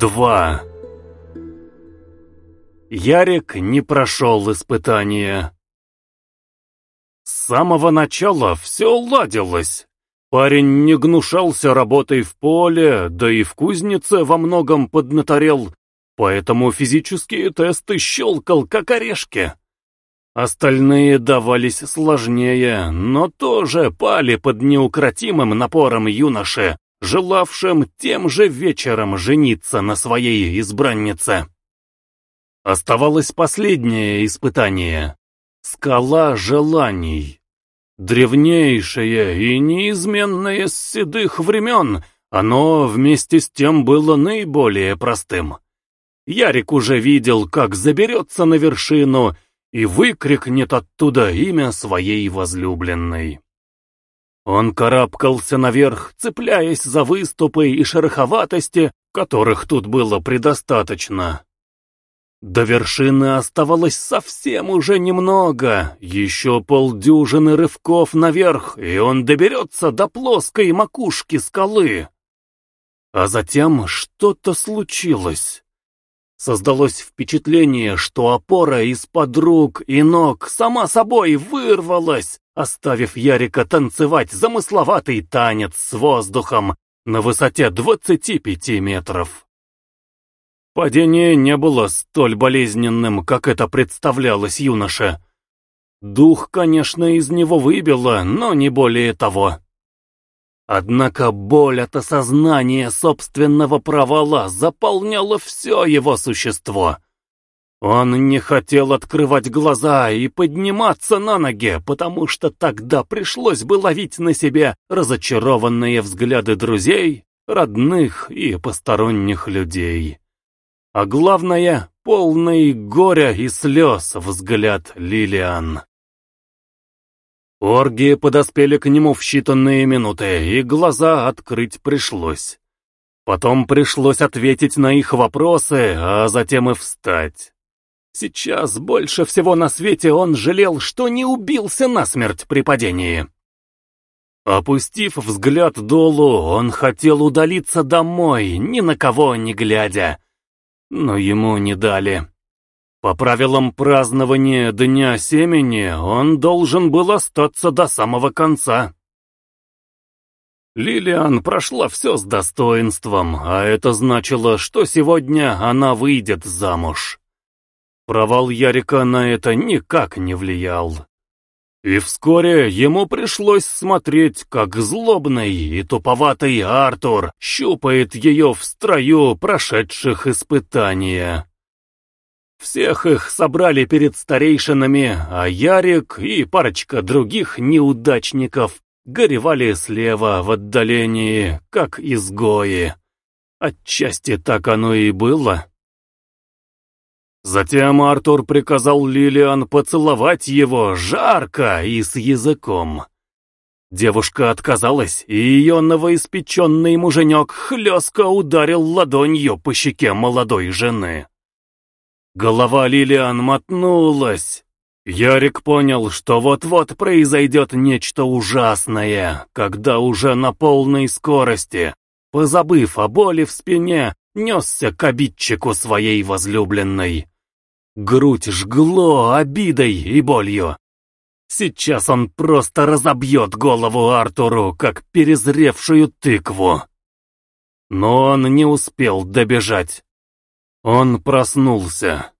2 Ярик не прошел испытания. С самого начала все ладилось. Парень не гнушался работой в поле, да и в кузнице во многом поднаторел, поэтому физические тесты щелкал как орешки. Остальные давались сложнее, но тоже пали под неукротимым напором юноши, желавшим тем же вечером жениться на своей избраннице. Оставалось последнее испытание — скала желаний. Древнейшее и неизменное с седых времен, оно вместе с тем было наиболее простым. Ярик уже видел, как заберется на вершину и выкрикнет оттуда имя своей возлюбленной. Он карабкался наверх, цепляясь за выступы и шероховатости, которых тут было предостаточно. До вершины оставалось совсем уже немного, еще полдюжины рывков наверх, и он доберется до плоской макушки скалы. А затем что-то случилось. Создалось впечатление, что опора из-под рук и ног сама собой вырвалась, оставив Ярика танцевать замысловатый танец с воздухом на высоте 25 метров. Падение не было столь болезненным, как это представлялось юноше. Дух, конечно, из него выбило, но не более того. Однако боль от осознания собственного провала заполняла все его существо. Он не хотел открывать глаза и подниматься на ноги, потому что тогда пришлось бы ловить на себе разочарованные взгляды друзей, родных и посторонних людей. А главное, полный горя и слез взгляд Лилиан. Оргии подоспели к нему в считанные минуты, и глаза открыть пришлось. Потом пришлось ответить на их вопросы, а затем и встать. Сейчас больше всего на свете он жалел, что не убился насмерть при падении. Опустив взгляд долу, он хотел удалиться домой, ни на кого не глядя. Но ему не дали. По правилам празднования Дня Семени он должен был остаться до самого конца. Лилиан прошла все с достоинством, а это значило, что сегодня она выйдет замуж. Провал Ярика на это никак не влиял. И вскоре ему пришлось смотреть, как злобный и туповатый Артур щупает ее в строю прошедших испытания. Всех их собрали перед старейшинами, а Ярик и парочка других неудачников горевали слева в отдалении, как изгои. Отчасти так оно и было. Затем Артур приказал Лилиан поцеловать его жарко и с языком. Девушка отказалась, и ее новоиспеченный муженек хлестко ударил ладонью по щеке молодой жены. Голова Лилиан мотнулась. Ярик понял, что вот-вот произойдет нечто ужасное, когда уже на полной скорости, позабыв о боли в спине, несся к обидчику своей возлюбленной. Грудь жгло обидой и болью. Сейчас он просто разобьет голову Артуру, как перезревшую тыкву. Но он не успел добежать. Он проснулся.